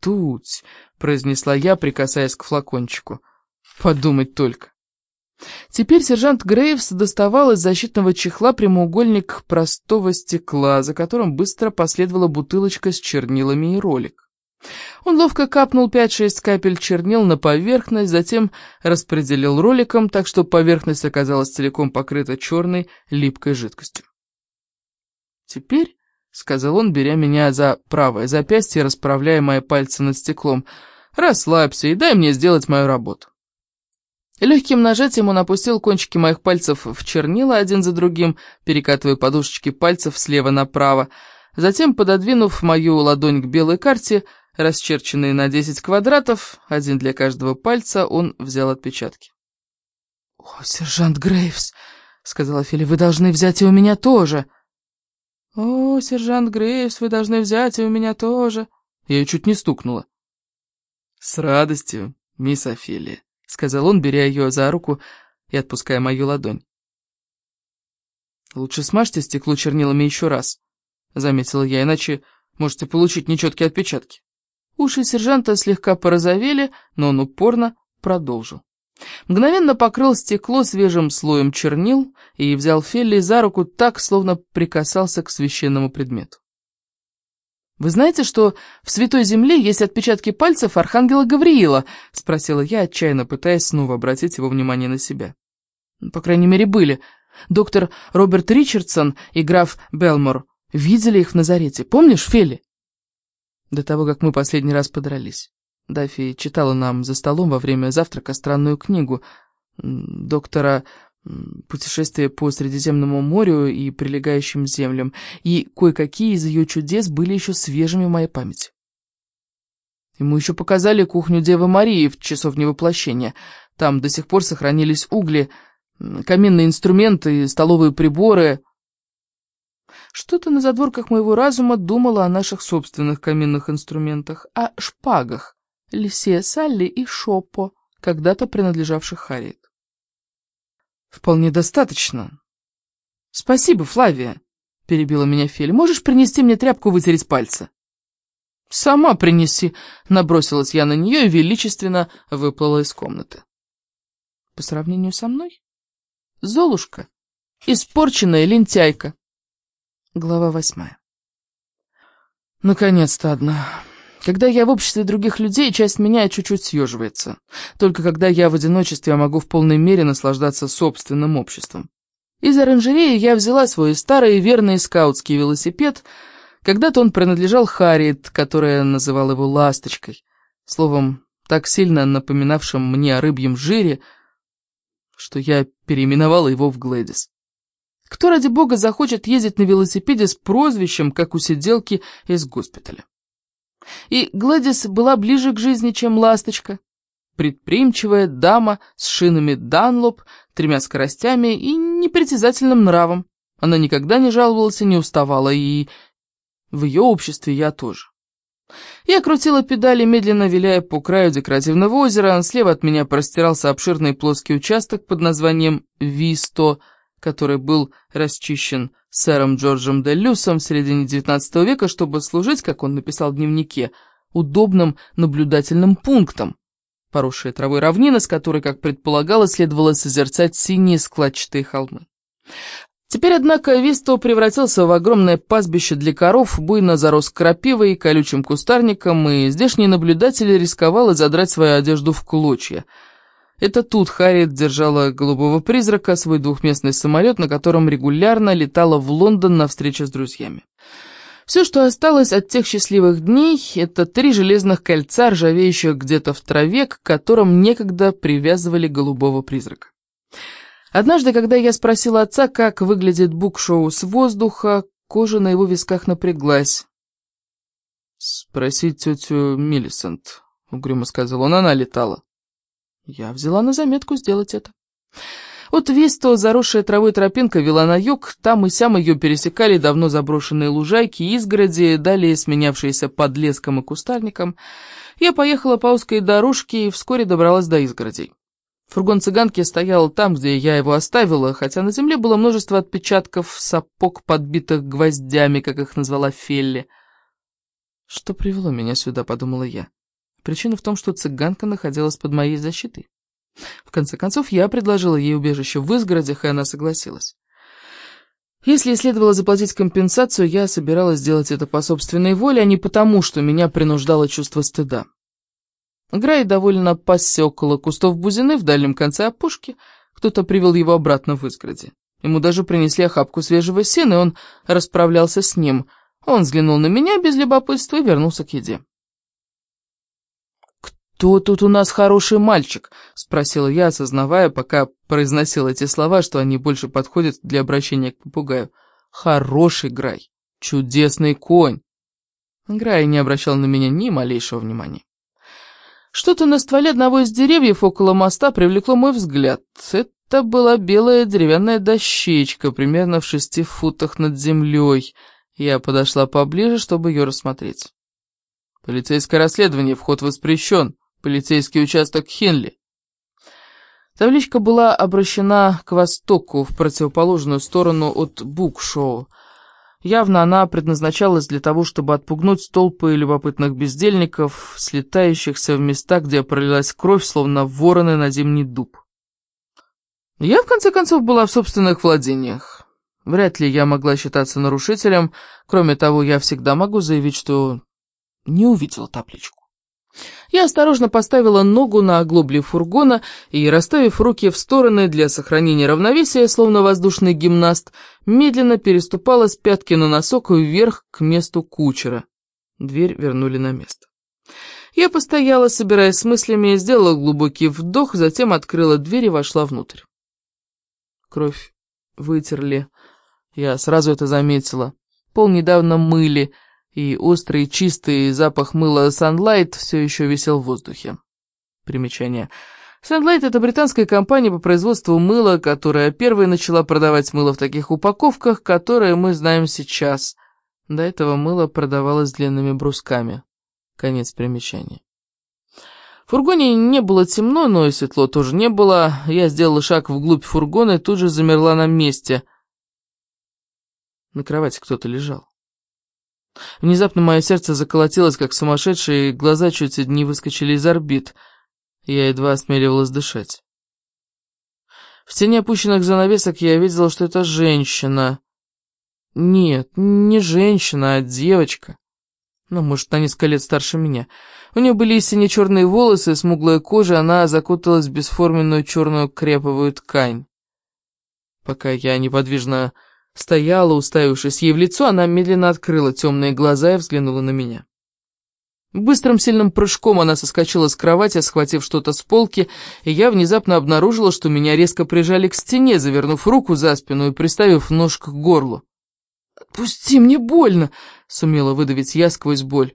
ртуть», — произнесла я, прикасаясь к флакончику. «Подумать только». Теперь сержант Грейвс доставал из защитного чехла прямоугольник простого стекла, за которым быстро последовала бутылочка с чернилами и ролик. Он ловко капнул 5-6 капель чернил на поверхность, затем распределил роликом, так что поверхность оказалась целиком покрыта черной липкой жидкостью. «Теперь», — сказал он, беря меня за правое запястье, расправляя мои пальцы над стеклом, — «расслабься и дай мне сделать мою работу». Легким нажатием он опустил кончики моих пальцев в чернила один за другим, перекатывая подушечки пальцев слева направо, затем, пододвинув мою ладонь к белой карте, — расчерченные на 10 квадратов, один для каждого пальца, он взял отпечатки. «О, сержант Грейвс!» — сказала Фили, — «вы должны взять и у меня тоже!» «О, сержант Грейвс, вы должны взять и у меня тоже!» Я ее чуть не стукнула. «С радостью, мисс Офелия», — сказал он, беря ее за руку и отпуская мою ладонь. «Лучше смажьте стекло чернилами еще раз», — заметила я, иначе можете получить нечеткие отпечатки. Уши сержанта слегка порозовели, но он упорно продолжил. Мгновенно покрыл стекло свежим слоем чернил и взял Фелли за руку так, словно прикасался к священному предмету. «Вы знаете, что в Святой Земле есть отпечатки пальцев Архангела Гавриила?» — спросила я, отчаянно пытаясь снова обратить его внимание на себя. «По крайней мере, были. Доктор Роберт Ричардсон и граф Белмор видели их в Назарете. Помнишь, Фелли?» до того, как мы последний раз подрались. Дафи читала нам за столом во время завтрака странную книгу доктора «Путешествие по Средиземному морю и прилегающим землям», и кое-какие из ее чудес были еще свежими в моей памяти. Ему еще показали кухню Девы Марии в часовне воплощения. Там до сих пор сохранились угли, каменные инструменты, столовые приборы, что-то на задворках моего разума думала о наших собственных каминных инструментах, о шпагах, лисе, салли и шопо, когда-то принадлежавших Харриет. «Вполне достаточно». «Спасибо, Флавия», — перебила меня Фель. «Можешь принести мне тряпку вытереть пальцы?» «Сама принеси», — набросилась я на нее и величественно выплыла из комнаты. По сравнению со мной? Золушка, испорченная лентяйка. Глава восьмая. Наконец-то одна. Когда я в обществе других людей, часть меня чуть-чуть съеживается. Только когда я в одиночестве, я могу в полной мере наслаждаться собственным обществом. Из оранжереи я взяла свой старый верный скаутский велосипед. Когда-то он принадлежал Харриет, которая называла его «ласточкой». Словом, так сильно напоминавшим мне о рыбьем жире, что я переименовала его в Глэдис. Кто, ради бога, захочет ездить на велосипеде с прозвищем, как у сиделки из госпиталя? И Гладис была ближе к жизни, чем ласточка. Предприимчивая дама с шинами Данлоп, тремя скоростями и непритязательным нравом. Она никогда не жаловалась и не уставала, и в ее обществе я тоже. Я крутила педали, медленно виляя по краю декоративного озера. Слева от меня простирался обширный плоский участок под названием «Висто», который был расчищен сэром Джорджем де Люсом в середине XIX века, чтобы служить, как он написал в дневнике, удобным наблюдательным пунктом. Поросшая травой равнина, с которой, как предполагалось, следовало созерцать синие складчатые холмы. Теперь, однако, Висто превратился в огромное пастбище для коров, буйно зарос крапивой и колючим кустарником, и здешний наблюдатель рисковал задрать свою одежду в клочья – это тут Харриет держала голубого призрака, свой двухместный самолет, на котором регулярно летала в Лондон на встречу с друзьями. Все, что осталось от тех счастливых дней, это три железных кольца, ржавеющих где-то в траве, к которым некогда привязывали голубого призрака. Однажды, когда я спросила отца, как выглядит букшоу с воздуха, кожа на его висках напряглась. «Спроси тетю Миллисент», — угрюмо сказал он, — она летала. Я взяла на заметку сделать это. Вот Висто, заросшая травой тропинка, вела на юг, там и сям ее пересекали давно заброшенные лужайки изгороди, далее сменявшиеся подлеском и кустарником. Я поехала по узкой дорожке и вскоре добралась до изгородей. Фургон цыганки стоял там, где я его оставила, хотя на земле было множество отпечатков сапог, подбитых гвоздями, как их назвала Фелли. Что привело меня сюда, подумала я. Причина в том, что цыганка находилась под моей защитой. В конце концов, я предложила ей убежище в изгородях, и она согласилась. Если следовало заплатить компенсацию, я собиралась сделать это по собственной воле, а не потому, что меня принуждало чувство стыда. Грай довольно пасся около кустов бузины в дальнем конце опушки, кто-то привел его обратно в изгороди. Ему даже принесли охапку свежего сена, и он расправлялся с ним. Он взглянул на меня без любопытства и вернулся к еде. «Кто тут у нас хороший мальчик?» — спросила я, осознавая, пока произносила эти слова, что они больше подходят для обращения к попугаю. «Хороший Грай! Чудесный конь!» Грай не обращал на меня ни малейшего внимания. Что-то на стволе одного из деревьев около моста привлекло мой взгляд. Это была белая деревянная дощечка, примерно в шести футах над землей. Я подошла поближе, чтобы ее рассмотреть. «Полицейское расследование, вход воспрещен», полицейский участок Хенли. Табличка была обращена к востоку, в противоположную сторону от букшоу. Явно она предназначалась для того, чтобы отпугнуть толпы любопытных бездельников, слетающихся в места, где пролилась кровь, словно вороны на зимний дуб. Я, в конце концов, была в собственных владениях. Вряд ли я могла считаться нарушителем, кроме того, я всегда могу заявить, что не увидела табличку. Я осторожно поставила ногу на оглобле фургона и, расставив руки в стороны для сохранения равновесия, словно воздушный гимнаст, медленно переступала с пятки на носок вверх к месту кучера. Дверь вернули на место. Я постояла, собираясь с мыслями, сделала глубокий вдох, затем открыла дверь и вошла внутрь. Кровь вытерли. Я сразу это заметила. Пол недавно мыли, и острый чистый запах мыла Sunlight все еще висел в воздухе. Примечание. Sunlight — это британская компания по производству мыла, которая первой начала продавать мыло в таких упаковках, которые мы знаем сейчас. До этого мыло продавалось длинными брусками. Конец примечания. В фургоне не было темно, но и светло тоже не было. Я сделала шаг вглубь фургона и тут же замерла на месте. На кровати кто-то лежал. Внезапно мое сердце заколотилось, как сумасшедшее, и глаза чуть не выскочили из орбит. Я едва осмеливалась дышать. В тени опущенных занавесок я видела, что это женщина. Нет, не женщина, а девочка. Ну, может, на несколько лет старше меня. У нее были сине-черные волосы, смуглая кожа, она закуталась в бесформенную черную креповую ткань. Пока я неподвижно Стояла, уставившись ей в лицо, она медленно открыла темные глаза и взглянула на меня. Быстрым сильным прыжком она соскочила с кровати, схватив что-то с полки, и я внезапно обнаружила, что меня резко прижали к стене, завернув руку за спину и приставив нож к горлу. «Отпусти, мне больно!» — сумела выдавить я сквозь боль.